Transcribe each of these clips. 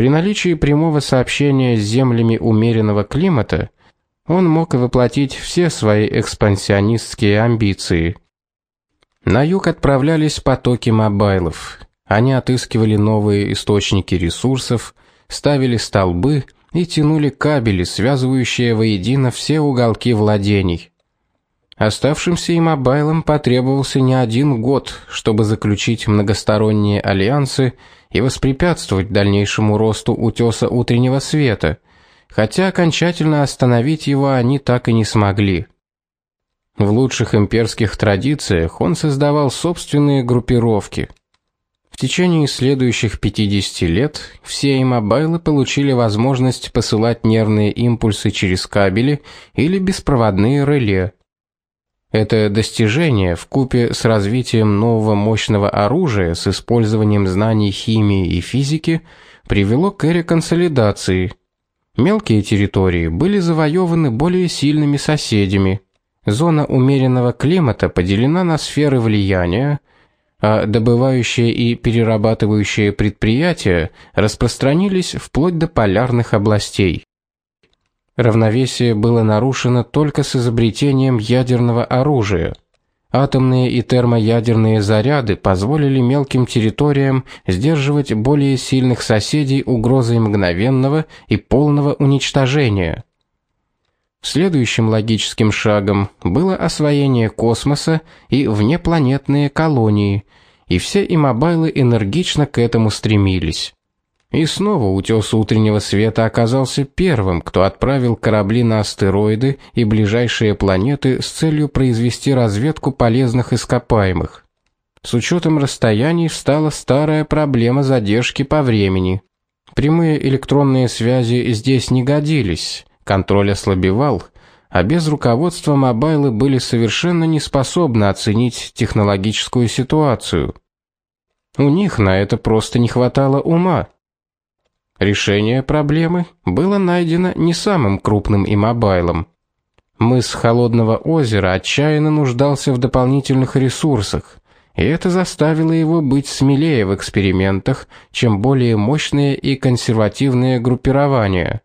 При наличии прямого сообщения с землями умеренного климата он мог воплотить все свои экспансионистские амбиции. На юг отправлялись потоки мобайлов. Они отыскивали новые источники ресурсов, ставили столбы и тянули кабели, связывающие воедино все уголки владений. Оставшимся иммобайлам потребовался не один год, чтобы заключить многосторонние альянсы и воспрепятствовать дальнейшему росту утёса утреннего света, хотя окончательно остановить его они так и не смогли. В лучших имперских традициях он создавал собственные группировки. В течение следующих 50 лет все имобайлы получили возможность посылать нервные импульсы через кабели или беспроводные реле. Это достижение в купе с развитием нового мощного оружия с использованием знаний химии и физики привело к эре консолидации. Мелкие территории были завоеваны более сильными соседями. Зона умеренного климата поделена на сферы влияния, а добывающие и перерабатывающие предприятия распространились вплоть до полярных областей. Равновесие было нарушено только с изобретением ядерного оружия. Атомные и термоядерные заряды позволили мелким территориям сдерживать более сильных соседей угрозой мгновенного и полного уничтожения. Следующим логическим шагом было освоение космоса и внепланетные колонии, и все имобайлы энергично к этому стремились. И снова утёс утреннего света оказался первым, кто отправил корабли на астероиды и ближайшие планеты с целью произвести разведку полезных ископаемых. С учётом расстояний встала старая проблема задержки по времени. Прямые электронные связи здесь не годились, контроль ослабевал, а без руководства мобайлы были совершенно не способны оценить технологическую ситуацию. У них на это просто не хватало ума. Решение проблемы было найдено не самым крупным и мобайлом. Мыс Холодного озера отчаянно нуждался в дополнительных ресурсах, и это заставило его быть смелее в экспериментах, чем более мощные и консервативные группирования.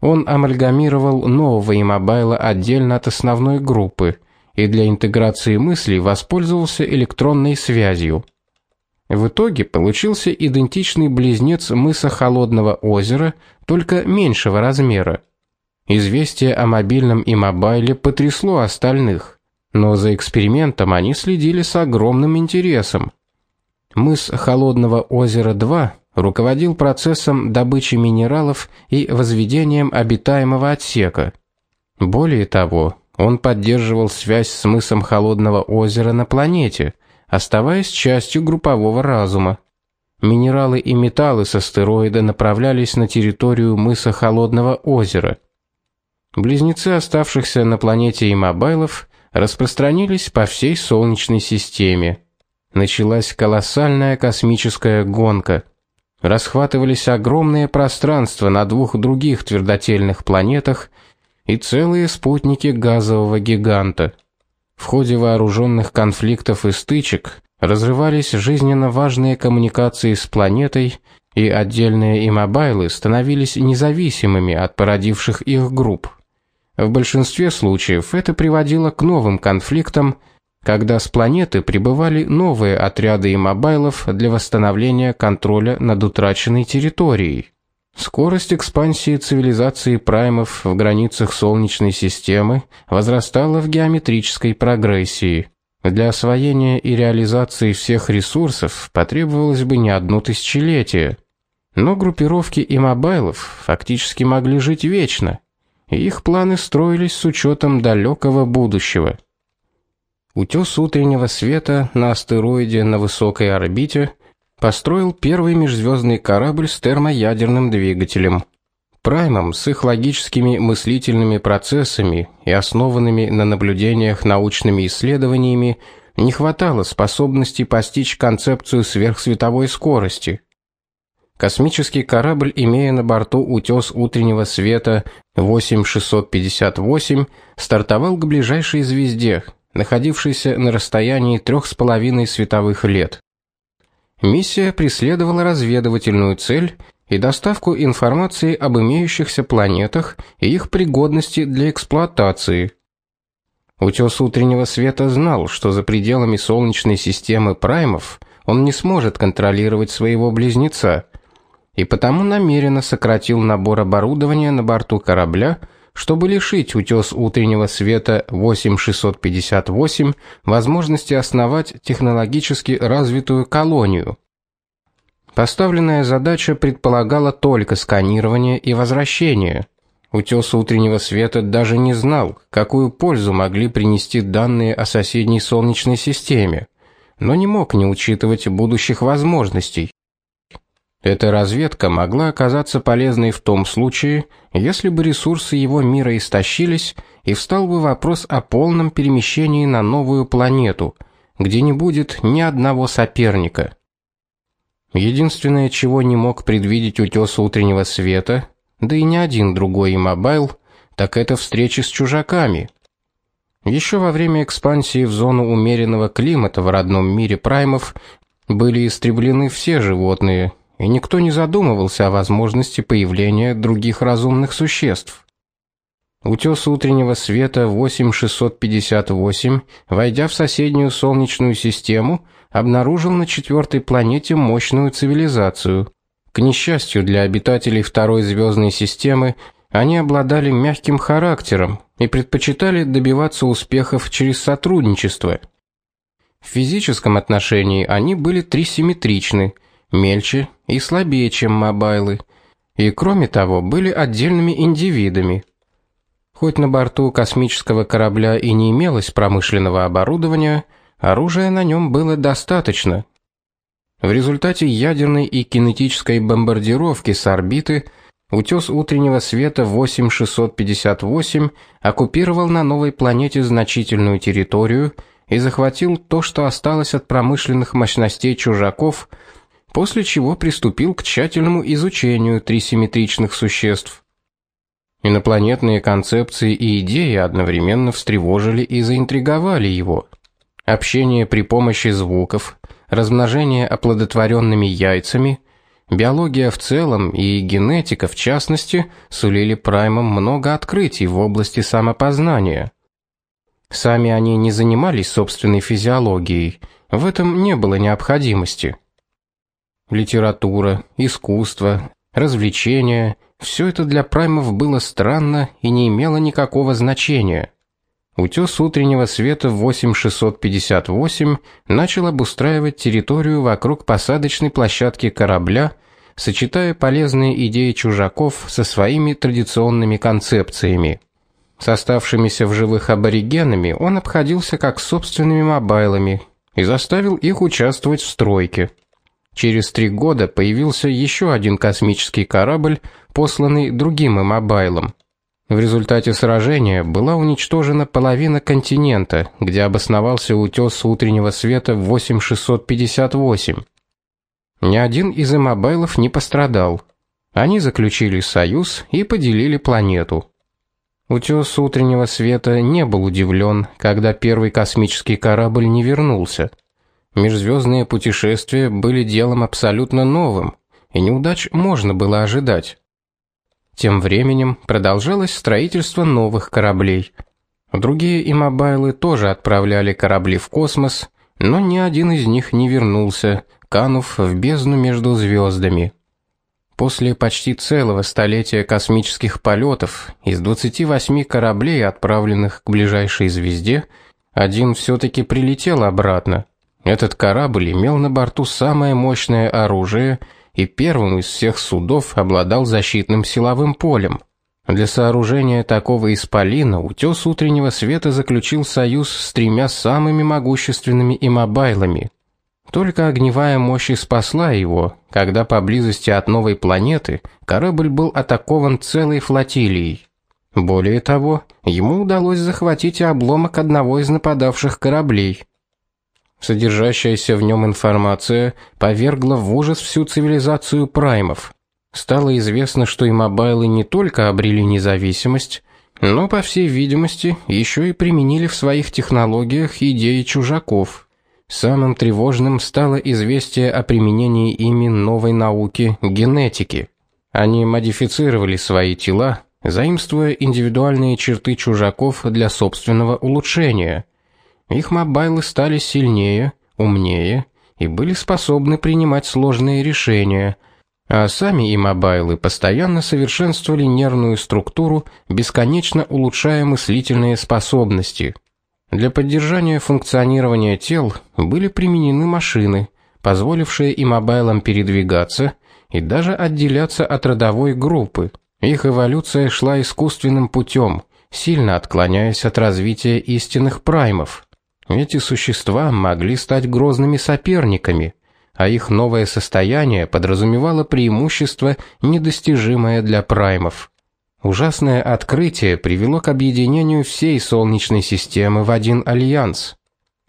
Он амальгамировал нового имобайла отдельно от основной группы и для интеграции мыслей воспользовался электронной связью. В итоге получился идентичный близнец мыса Холодного озера, только меньшего размера. Известие о мобильном и мобайле потрясло остальных, но за экспериментом они следили с огромным интересом. Мыс Холодного озера 2 руководил процессом добычи минералов и возведением обитаемого отсека. Более того, он поддерживал связь с мысом Холодного озера на планете оставаясь частью группового разума. Минералы и металлы с астероида направлялись на территорию мыса Холодного озера. Близнецы оставшихся на планете Имобайлов распространились по всей солнечной системе. Началась колоссальная космическая гонка. Расхватывались огромные пространства на двух других твердотельных планетах и целые спутники газового гиганта. В ходе вооруженных конфликтов и стычек разрывались жизненно важные коммуникации с планетой, и отдельные имобайлы становились независимыми от породивших их групп. В большинстве случаев это приводило к новым конфликтам, когда с планеты прибывали новые отряды имобайлов для восстановления контроля над утраченной территорией. Скорость экспансии цивилизации праймов в границах солнечной системы возрастала в геометрической прогрессии. Для освоения и реализации всех ресурсов потребовалось бы не одно тысячелетие. Но группировки и мобайлов фактически могли жить вечно, и их планы строились с учетом далекого будущего. Утес утреннего света на астероиде на высокой орбите – построил первый межзвездный корабль с термоядерным двигателем. Праймам с их логическими мыслительными процессами и основанными на наблюдениях научными исследованиями не хватало способности постичь концепцию сверхсветовой скорости. Космический корабль, имея на борту утес утреннего света 8658, стартовал к ближайшей звезде, находившейся на расстоянии трех с половиной световых лет. Миссия преследовала разведывательную цель и доставку информации об имеющихся планетах и их пригодности для эксплуатации. Утёс утреннего света знал, что за пределами солнечной системы праймов он не сможет контролировать своего близнеца, и потому намеренно сократил набор оборудования на борту корабля, чтобы лишить утёс утреннего света 8658 возможности основать технологически развитую колонию. Поставленная задача предполагала только сканирование и возвращение. Утёс утреннего света даже не знал, какую пользу могли принести данные о соседней солнечной системе, но не мог не учитывать будущих возможностей. Эта разведка могла оказаться полезной в том случае, если бы ресурсы его мира истощились и встал бы вопрос о полном перемещении на новую планету, где не будет ни одного соперника. Единственное, чего не мог предвидеть утёс утреннего света, да и ни один другой иммобайл, так это встречи с чужаками. Еще во время экспансии в зону умеренного климата в родном мире праймов были истреблены все животные, и никто не задумывался о возможности появления других разумных существ. Утёс утреннего света 8658, войдя в соседнюю солнечную систему, обнаружил на четвертой планете мощную цивилизацию. К несчастью для обитателей второй звездной системы, они обладали мягким характером и предпочитали добиваться успехов через сотрудничество. В физическом отношении они были трисимметричны, мельче и слабее, чем мобайлы, и кроме того, были отдельными индивидами. Хоть на борту космического корабля и не имелось промышленного оборудования, оружия на нем было достаточно. В результате ядерной и кинетической бомбардировки с орбиты утёс утреннего света 8658 оккупировал на новой планете значительную территорию и захватил то, что осталось от промышленных мощностей чужаков – после чего приступил к тщательному изучению трисимметричных существ. Инопланетные концепции и идеи одновременно встревожили и заинтриговали его. Общение при помощи звуков, размножение оплодотворенными яйцами, биология в целом и генетика в частности сулили праймам много открытий в области самопознания. Сами они не занимались собственной физиологией, в этом не было необходимости литература, искусство, развлечения все это для праймов было странно и не имело никакого значения. Утёс утреннего света 8658 начал обустраивать территорию вокруг посадочной площадки корабля, сочетая полезные идеи чужаков со своими традиционными концепциями. С оставшимися в живых аборигенами он обходился как с собственными мобайлами и заставил их участвовать в стройке. Через три года появился еще один космический корабль, посланный другим мобайлом. В результате сражения была уничтожена половина континента, где обосновался утёс утреннего света 8658. Ни один из мобайлов не пострадал. Они заключили союз и поделили планету. Утёс утреннего света не был удивлен, когда первый космический корабль не вернулся. Межзвездные путешествия были делом абсолютно новым, и неудач можно было ожидать. Тем временем продолжалось строительство новых кораблей. Другие имобайлы тоже отправляли корабли в космос, но ни один из них не вернулся, канув в бездну между звездами. После почти целого столетия космических полетов из 28 кораблей, отправленных к ближайшей звезде, один все таки прилетел обратно. Этот корабль имел на борту самое мощное оружие и первым из всех судов обладал защитным силовым полем. Для сооружения такого исполина утёс утреннего света заключил союз с тремя самыми могущественными имобайлами. Только огневая мощь спасла его, когда поблизости от новой планеты корабль был атакован целой флотилией. Более того, ему удалось захватить обломок одного из нападавших кораблей. Содержащаяся в нем информация повергла в ужас всю цивилизацию праймов. Стало известно, что и мобайлы не только обрели независимость, но по всей видимости, еще и применили в своих технологиях идеи чужаков. Самым тревожным стало известие о применении ими новой науки генетики. Они модифицировали свои тела, заимствуя индивидуальные черты чужаков для собственного улучшения. Их мобайлы стали сильнее, умнее и были способны принимать сложные решения, а сами и мобайлы постоянно совершенствовали нервную структуру, бесконечно улучшая мыслительные способности. Для поддержания функционирования тел были применены машины, позволившие и мобайлам передвигаться и даже отделяться от родовой группы. Их эволюция шла искусственным путем, сильно отклоняясь от развития истинных праймов. Эти существа могли стать грозными соперниками, а их новое состояние подразумевало преимущество, недостижимое для праймов. Ужасное открытие привело к объединению всей солнечной системы в один альянс.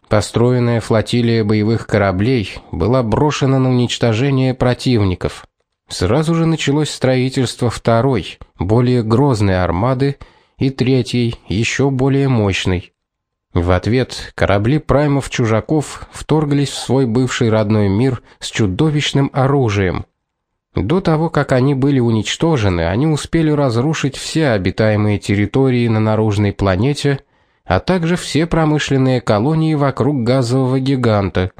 Построенная флотилия боевых кораблей была брошена на уничтожение противников. Сразу же началось строительство второй, более грозной армады и третьей, еще более мощной. В ответ корабли праймов чужаков вторглись в свой бывший родной мир с чудовищным оружием. До того, как они были уничтожены, они успели разрушить все обитаемые территории на наружной планете, а также все промышленные колонии вокруг газового гиганта.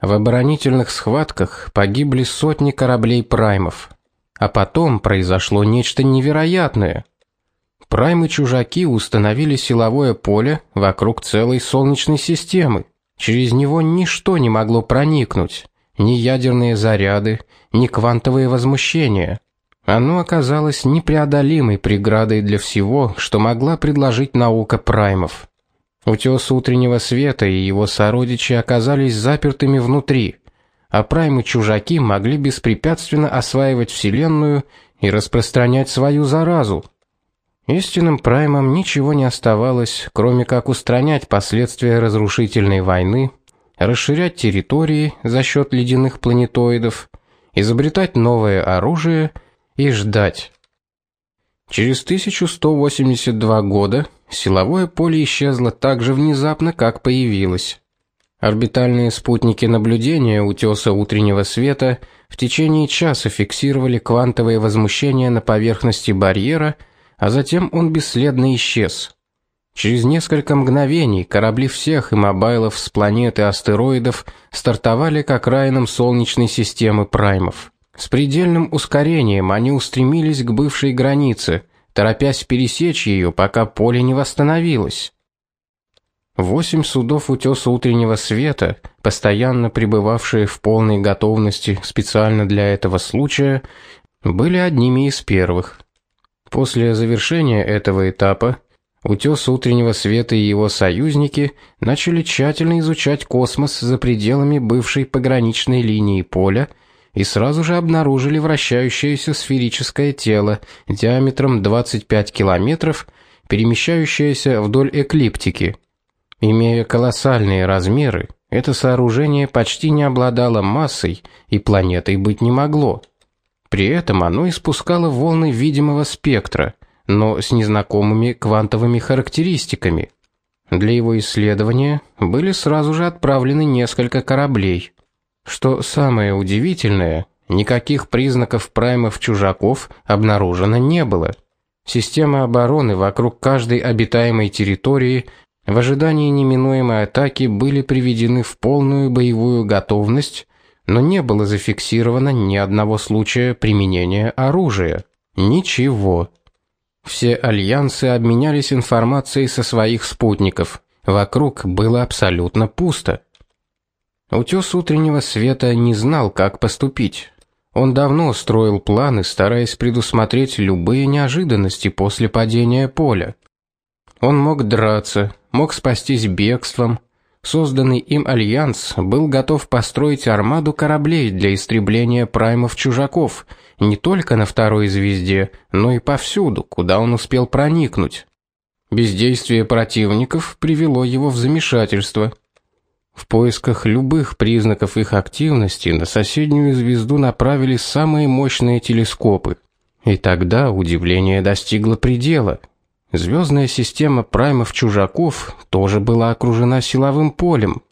В оборонительных схватках погибли сотни кораблей праймов. А потом произошло нечто невероятное. Праймы-чужаки установили силовое поле вокруг целой солнечной системы. Через него ничто не могло проникнуть ни ядерные заряды, ни квантовые возмущения. Оно оказалось непреодолимой преградой для всего, что могла предложить наука праймов. Утёс утреннего света и его сородичи оказались запертыми внутри, а праймы-чужаки могли беспрепятственно осваивать вселенную и распространять свою заразу. Истинным праймам ничего не оставалось, кроме как устранять последствия разрушительной войны расширять территории за счет ледяных планетоидов, изобретать новое оружие и ждать. Через 1182 года силовое поле исчезло так же внезапно, как появилось. Орбитальные спутники наблюдения утёса утреннего света в течение часа фиксировали квантовые возмущения на поверхности барьера, а затем он бесследно исчез. Через несколько мгновений корабли всех и мобайлов с планеты астероидов стартовали к окраинам солнечной системы праймов. С предельным ускорением они устремились к бывшей границе, торопясь пересечь ее, пока поле не восстановилось. Восемь судов утёса утреннего света, постоянно пребывавшие в полной готовности специально для этого случая, были одними из первых. После завершения этого этапа Утёс утреннего света и его союзники начали тщательно изучать космос за пределами бывшей пограничной линии поля и сразу же обнаружили вращающееся сферическое тело диаметром 25 километров, перемещающееся вдоль эклиптики. Имея колоссальные размеры, это сооружение почти не обладало массой и планетой быть не могло. При этом оно испускало волны видимого спектра – но с незнакомыми квантовыми характеристиками. Для его исследования были сразу же отправлены несколько кораблей. Что самое удивительное, никаких признаков праймов чужаков обнаружено не было. Система обороны вокруг каждой обитаемой территории в ожидании неминуемой атаки были приведены в полную боевую готовность, но не было зафиксировано ни одного случая применения оружия. Ничего. Все альянсы обменялись информацией со своих спутников. Вокруг было абсолютно пусто. Утёс утреннего света не знал, как поступить. Он давно строил планы, стараясь предусмотреть любые неожиданности после падения поля. Он мог драться, мог спастись бегством. Созданный им альянс был готов построить армаду кораблей для истребления праймов чужаков – не только на второй звезде, но и повсюду, куда он успел проникнуть. Бездействие противников привело его в замешательство. В поисках любых признаков их активности на соседнюю звезду направили самые мощные телескопы. И тогда удивление достигло предела. Звездная система праймов-чужаков тоже была окружена силовым полем.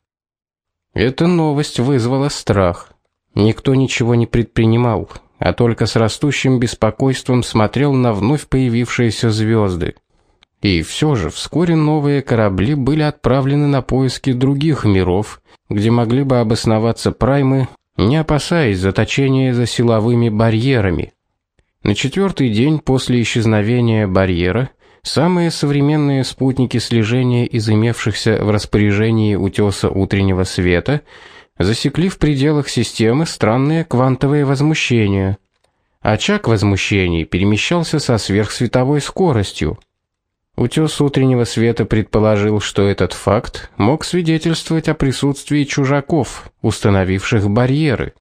Эта новость вызвала страх. Никто ничего не предпринимал. а только с растущим беспокойством смотрел на вновь появившиеся звезды. И все же вскоре новые корабли были отправлены на поиски других миров, где могли бы обосноваться праймы, не опасаясь заточения за силовыми барьерами. На четвертый день после исчезновения барьера самые современные спутники слежения из имевшихся в распоряжении утёса утреннего света засекли в пределах системы странные квантовые возмущения. Очаг возмущений перемещался со сверхсветовой скоростью. Утёс утреннего света предположил, что этот факт мог свидетельствовать о присутствии чужаков, установивших барьеры.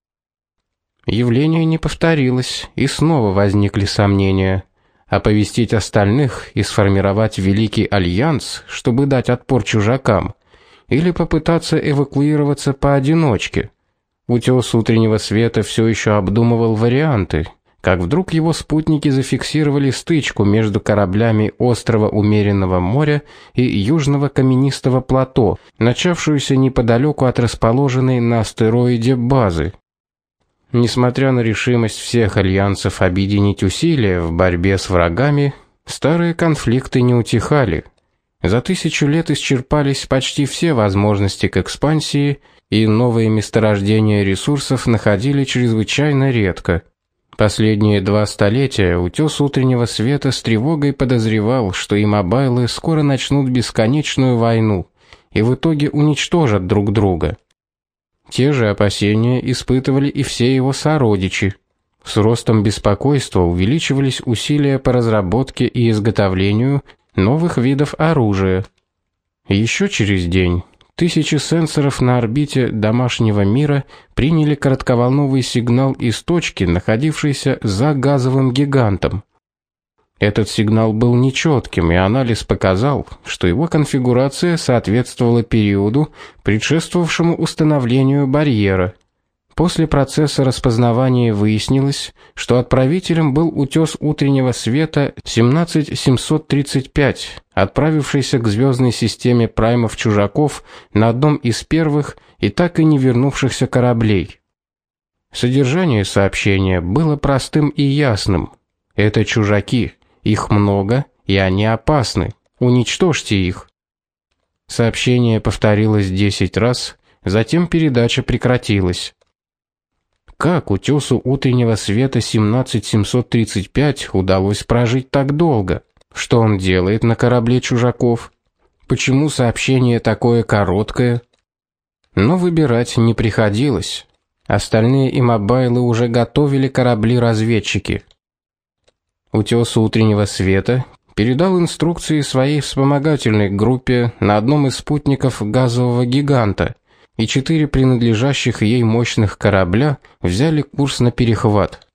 Явление не повторилось, и снова возникли сомнения. Оповестить остальных и сформировать великий альянс, чтобы дать отпор чужакам, или попытаться эвакуироваться поодиночке. Утёс утреннего света все еще обдумывал варианты, как вдруг его спутники зафиксировали стычку между кораблями острова умеренного моря и южного каменистого плато, начавшуюся неподалеку от расположенной на астероиде базы. Несмотря на решимость всех альянсов объединить усилия в борьбе с врагами, старые конфликты не утихали. За тысячу лет исчерпались почти все возможности к экспансии, и новые месторождения ресурсов находили чрезвычайно редко. Последние два столетия утёс утреннего света с тревогой подозревал, что и мобайлы скоро начнут бесконечную войну и в итоге уничтожат друг друга. Те же опасения испытывали и все его сородичи. С ростом беспокойства увеличивались усилия по разработке и изготовлению новых видов оружия. Еще через день тысячи сенсоров на орбите домашнего мира приняли коротковолновый сигнал из точки, находившейся за газовым гигантом. Этот сигнал был нечетким, и анализ показал, что его конфигурация соответствовала периоду, предшествовавшему установлению барьера. После процесса распознавания выяснилось, что отправителем был утёс утреннего света 17735, отправившийся к звездной системе праймов-чужаков на одном из первых и так и не вернувшихся кораблей. Содержание сообщения было простым и ясным. Это чужаки. Их много, и они опасны. Уничтожьте их. Сообщение повторилось десять раз, затем передача прекратилась. Как утёсу утреннего света 17735 удалось прожить так долго? Что он делает на корабле чужаков? Почему сообщение такое короткое? Но выбирать не приходилось. Остальные имобайлы уже готовили корабли-разведчики. Утёс утреннего света передал инструкции своей вспомогательной группе на одном из спутников газового гиганта, и четыре принадлежащих ей мощных корабля взяли курс на перехват.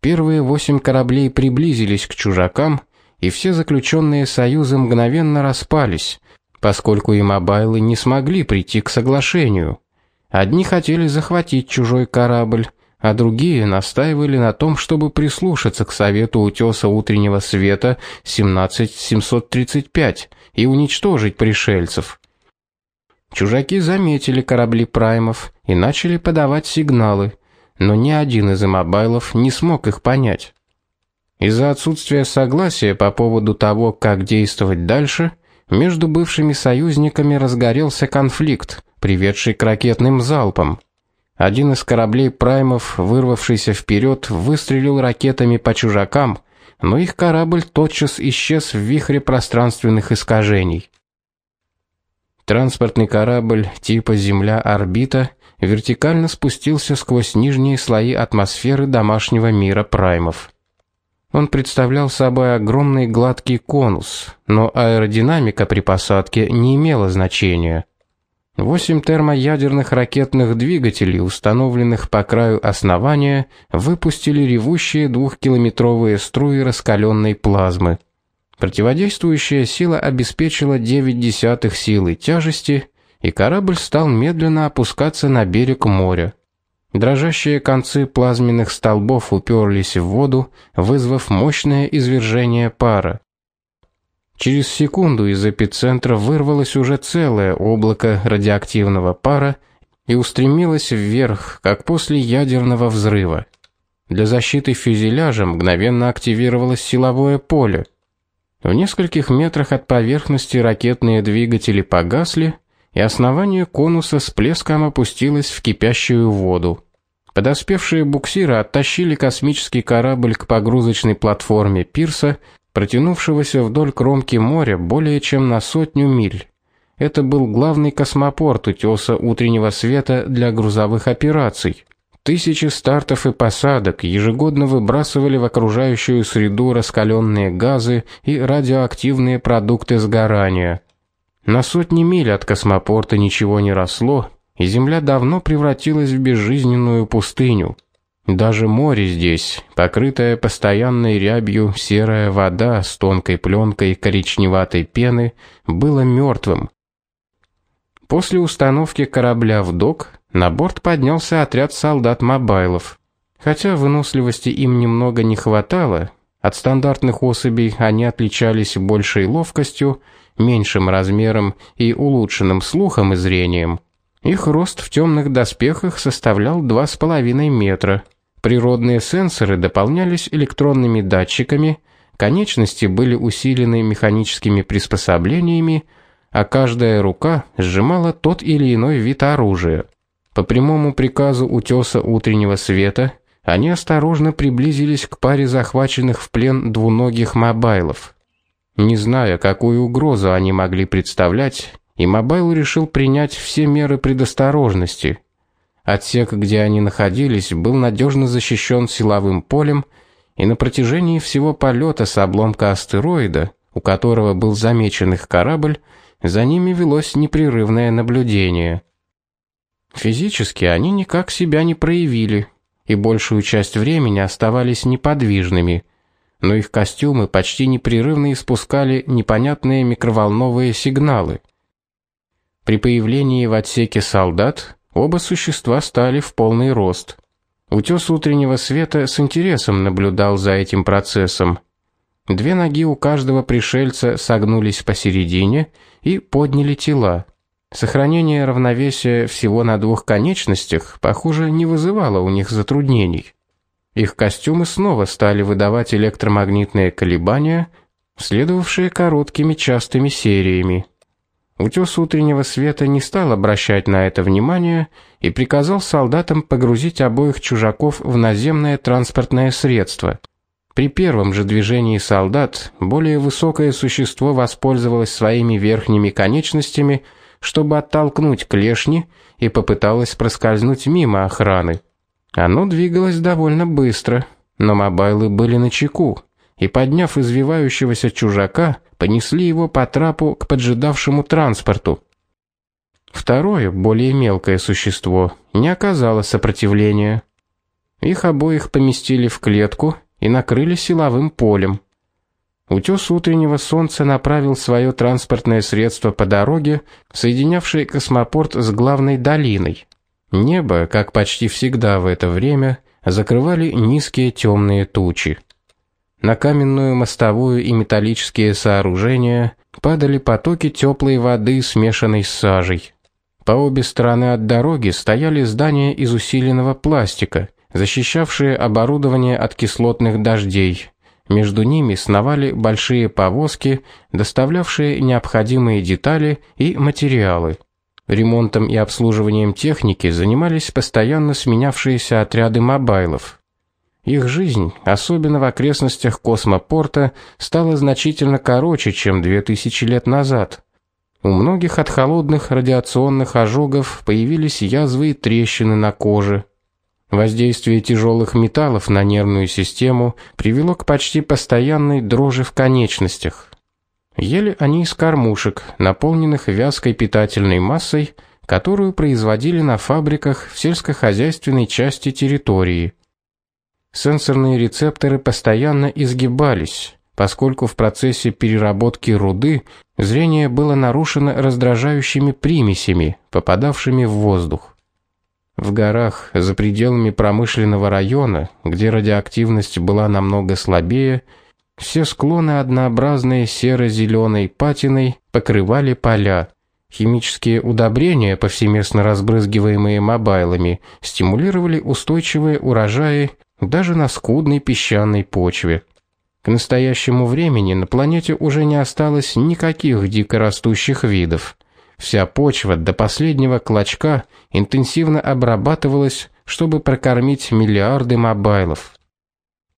Первые восемь кораблей приблизились к чужакам, и все заключенные союзы мгновенно распались, поскольку и мобайлы не смогли прийти к соглашению. Одни хотели захватить чужой корабль, а другие настаивали на том, чтобы прислушаться к совету утёса утреннего света 17735 и уничтожить пришельцев. Чужаки заметили корабли праймов и начали подавать сигналы, но ни один из имобайлов не смог их понять. Из-за отсутствия согласия по поводу того, как действовать дальше, между бывшими союзниками разгорелся конфликт, приведший к ракетным залпам. Один из кораблей праймов, вырвавшийся вперед, выстрелил ракетами по чужакам, но их корабль тотчас исчез в вихре пространственных искажений. Транспортный корабль типа Земля-орбита вертикально спустился сквозь нижние слои атмосферы домашнего мира праймов. Он представлял собой огромный гладкий конус, но аэродинамика при посадке не имела значения. Восемь термоядерных ракетных двигателей, установленных по краю основания, выпустили ревущие двухкилометровые струи раскаленной плазмы. Противодействующая сила обеспечила 9 десятых силы тяжести, и корабль стал медленно опускаться на берег моря. Дрожащие концы плазменных столбов уперлись в воду, вызвав мощное извержение пара. Через секунду из эпицентра вырвалось уже целое облако радиоактивного пара и устремилось вверх, как после ядерного взрыва. Для защиты фюзеляжа мгновенно активировалось силовое поле. В нескольких метрах от поверхности ракетные двигатели погасли, и основание конуса с плеском опустилось в кипящую воду. Подоспевшие буксиры оттащили космический корабль к погрузочной платформе пирса, протянувшегося вдоль кромки моря более чем на сотню миль. Это был главный космопорт утёса утреннего света для грузовых операций. Тысячи стартов и посадок ежегодно выбрасывали в окружающую среду раскаленные газы и радиоактивные продукты сгорания. На сотни миль от космопорта ничего не росло, и земля давно превратилась в безжизненную пустыню. Даже море здесь, покрытое постоянной рябью серая вода с тонкой пленкой коричневатой пены, было мертвым. После установки корабля в док на борт поднялся отряд солдат-мобайлов. Хотя выносливости им немного не хватало, от стандартных особей они отличались большей ловкостью, меньшим размером и улучшенным слухом и зрением. Их рост в темных доспехах составлял два с половиной метра. Природные сенсоры дополнялись электронными датчиками, конечности были усилены механическими приспособлениями, а каждая рука сжимала тот или иной вид оружия. По прямому приказу утёса утреннего света они осторожно приблизились к паре захваченных в плен двуногих мобайлов. Не зная, какую угрозу они могли представлять, иммобайл решил принять все меры предосторожности. Отсек, где они находились, был надежно защищен силовым полем, и на протяжении всего полета с обломка астероида, у которого был замечен их корабль, за ними велось непрерывное наблюдение. Физически они никак себя не проявили и большую часть времени оставались неподвижными, но их костюмы почти непрерывно испускали непонятные микроволновые сигналы. При появлении в отсеке солдат оба существа стали в полный рост. Утёс утреннего света с интересом наблюдал за этим процессом. Две ноги у каждого пришельца согнулись посередине и подняли тела. Сохранение равновесия всего на двух конечностях, похоже, не вызывало у них затруднений. Их костюмы снова стали выдавать электромагнитные колебания, следовавшие короткими частыми сериями. Утёс утреннего света не стал обращать на это внимание и приказал солдатам погрузить обоих чужаков в наземное транспортное средство. При первом же движении солдат более высокое существо воспользовалось своими верхними конечностями, чтобы оттолкнуть клешни и попыталось проскользнуть мимо охраны. Оно двигалось довольно быстро, но мобайлы были на чеку и подняв извивающегося чужака, понесли его по трапу к поджидавшему транспорту. Второе, более мелкое существо, не оказало сопротивления. Их обоих поместили в клетку и накрыли силовым полем. Утёс утреннего солнца направил свое транспортное средство по дороге, соединявшей космопорт с главной долиной. Небо, как почти всегда в это время, закрывали низкие темные тучи. На каменную мостовую и металлические сооружения падали потоки теплой воды, смешанной с сажей. По обе стороны от дороги стояли здания из усиленного пластика, защищавшие оборудование от кислотных дождей. Между ними сновали большие повозки, доставлявшие необходимые детали и материалы. Ремонтом и обслуживанием техники занимались постоянно сменявшиеся отряды мобайлов. Их жизнь, особенно в окрестностях космопорта, стала значительно короче, чем 2000 лет назад. У многих от холодных радиационных ожогов появились язвы и трещины на коже. Воздействие тяжелых металлов на нервную систему привело к почти постоянной дрожи в конечностях. Ели они из кормушек, наполненных вязкой питательной массой, которую производили на фабриках в сельскохозяйственной части территории. Сенсорные рецепторы постоянно изгибались, поскольку в процессе переработки руды зрение было нарушено раздражающими примесями, попадавшими в воздух. В горах за пределами промышленного района, где радиоактивность была намного слабее, все склоны однообразной серо зеленой патиной покрывали поля. Химические удобрения, повсеместно разбрызгиваемые мобайлами, стимулировали устойчивые урожаи даже на скудной песчаной почве. К настоящему времени на планете уже не осталось никаких дикорастущих видов. Вся почва до последнего клочка интенсивно обрабатывалась, чтобы прокормить миллиарды мобайлов.